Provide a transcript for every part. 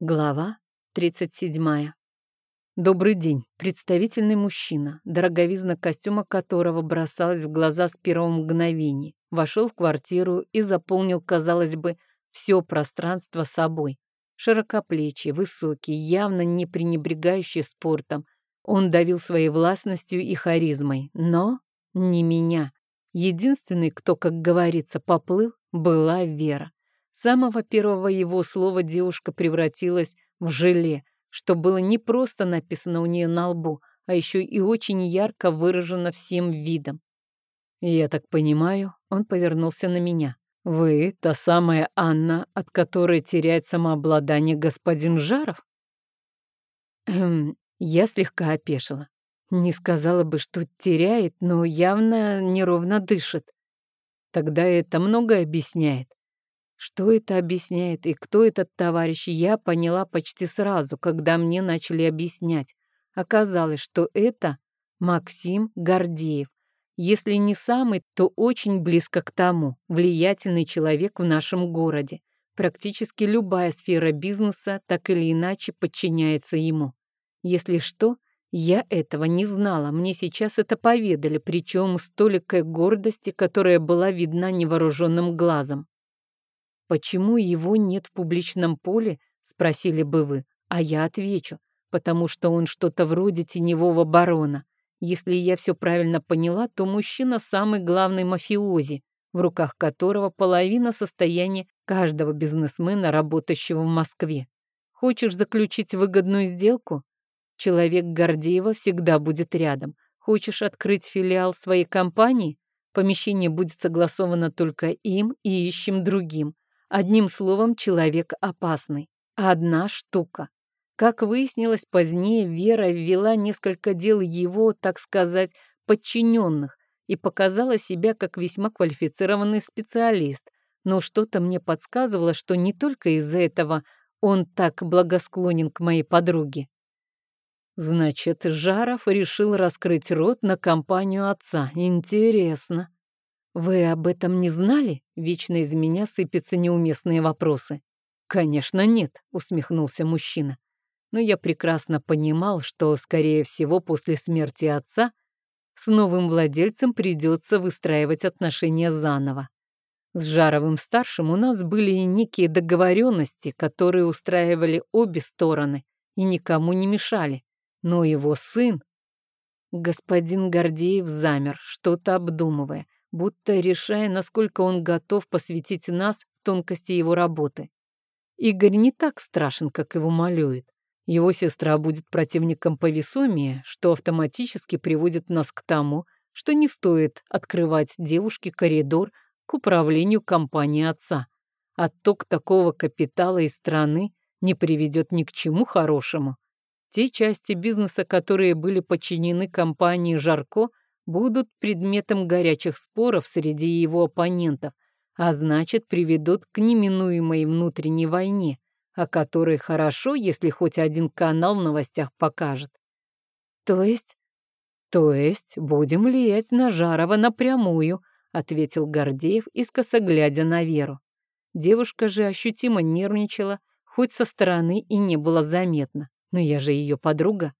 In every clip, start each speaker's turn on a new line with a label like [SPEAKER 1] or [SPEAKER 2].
[SPEAKER 1] Глава 37. Добрый день. Представительный мужчина, дороговизна костюма которого бросалась в глаза с первого мгновения, вошел в квартиру и заполнил, казалось бы, все пространство собой. Широкоплечий, высокий, явно не пренебрегающий спортом. Он давил своей властностью и харизмой, но не меня. Единственный, кто, как говорится, поплыл, была Вера. Самого первого его слова девушка превратилась в желе, что было не просто написано у нее на лбу, а еще и очень ярко выражено всем видом. «Я так понимаю», — он повернулся на меня. «Вы та самая Анна, от которой теряет самообладание господин Жаров?» Эм, я слегка опешила. Не сказала бы, что теряет, но явно неровно дышит. Тогда это многое объясняет. Что это объясняет и кто этот товарищ, я поняла почти сразу, когда мне начали объяснять. Оказалось, что это Максим Гордеев. Если не самый, то очень близко к тому. Влиятельный человек в нашем городе. Практически любая сфера бизнеса так или иначе подчиняется ему. Если что, я этого не знала. Мне сейчас это поведали, причем с гордости, которая была видна невооруженным глазом. Почему его нет в публичном поле, спросили бы вы, а я отвечу, потому что он что-то вроде теневого барона. Если я все правильно поняла, то мужчина самый главный мафиози, в руках которого половина состояния каждого бизнесмена, работающего в Москве. Хочешь заключить выгодную сделку? Человек Гордеева всегда будет рядом. Хочешь открыть филиал своей компании? Помещение будет согласовано только им и ищем другим. Одним словом, человек опасный. Одна штука. Как выяснилось позднее, Вера ввела несколько дел его, так сказать, подчиненных и показала себя как весьма квалифицированный специалист. Но что-то мне подсказывало, что не только из-за этого он так благосклонен к моей подруге. Значит, Жаров решил раскрыть рот на компанию отца. Интересно. «Вы об этом не знали?» Вечно из меня сыпятся неуместные вопросы. «Конечно нет», — усмехнулся мужчина. Но я прекрасно понимал, что, скорее всего, после смерти отца с новым владельцем придется выстраивать отношения заново. С Жаровым-старшим у нас были некие договоренности, которые устраивали обе стороны и никому не мешали. Но его сын... Господин Гордеев замер, что-то обдумывая будто решая, насколько он готов посвятить нас в тонкости его работы. Игорь не так страшен, как его малюет. Его сестра будет противником повесомее, что автоматически приводит нас к тому, что не стоит открывать девушке коридор к управлению компанией отца. Отток такого капитала из страны не приведет ни к чему хорошему. Те части бизнеса, которые были подчинены компании «Жарко», будут предметом горячих споров среди его оппонентов, а значит, приведут к неминуемой внутренней войне, о которой хорошо, если хоть один канал в новостях покажет. То есть? То есть будем влиять на Жарова напрямую, ответил Гордеев, искоса глядя на Веру. Девушка же ощутимо нервничала, хоть со стороны и не было заметно. Но я же ее подруга.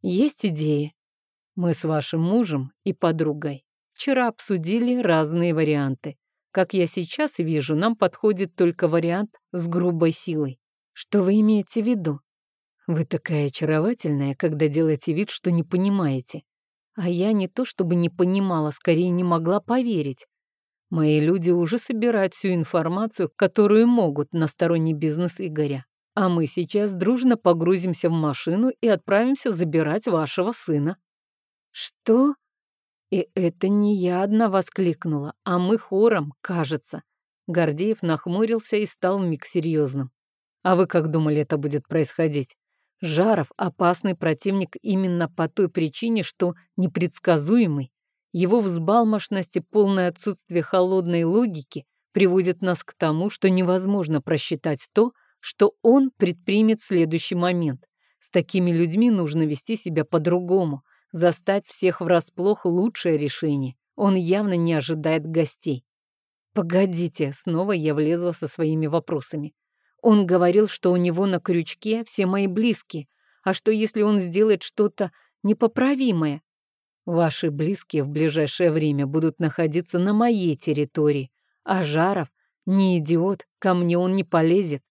[SPEAKER 1] Есть идеи, мы с вашим мужем и подругой вчера обсудили разные варианты. Как я сейчас вижу, нам подходит только вариант с грубой силой. Что вы имеете в виду? Вы такая очаровательная, когда делаете вид, что не понимаете. А я не то чтобы не понимала, скорее не могла поверить. Мои люди уже собирают всю информацию, которую могут на сторонний бизнес Игоря. А мы сейчас дружно погрузимся в машину и отправимся забирать вашего сына. «Что?» И это не я одна воскликнула, а мы хором, кажется. Гордеев нахмурился и стал миг серьезным. А вы как думали, это будет происходить? Жаров — опасный противник именно по той причине, что непредсказуемый. Его взбалмошность и полное отсутствие холодной логики приводит нас к тому, что невозможно просчитать то, что он предпримет в следующий момент. С такими людьми нужно вести себя по-другому, Застать всех врасплох — лучшее решение. Он явно не ожидает гостей. «Погодите», — снова я влезла со своими вопросами. Он говорил, что у него на крючке все мои близкие, а что если он сделает что-то непоправимое? Ваши близкие в ближайшее время будут находиться на моей территории, а Жаров не идиот, ко мне он не полезет.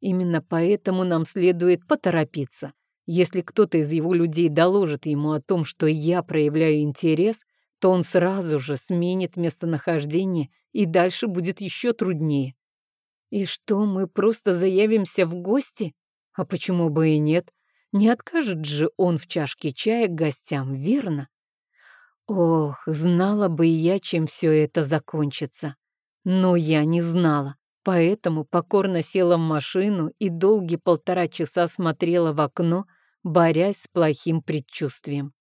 [SPEAKER 1] Именно поэтому нам следует поторопиться. Если кто-то из его людей доложит ему о том, что я проявляю интерес, то он сразу же сменит местонахождение, и дальше будет еще труднее. И что, мы просто заявимся в гости? А почему бы и нет? Не откажет же он в чашке чая гостям, верно? Ох, знала бы я, чем все это закончится. Но я не знала, поэтому покорно села в машину и долгие полтора часа смотрела в окно, борясь с плохим предчувствием.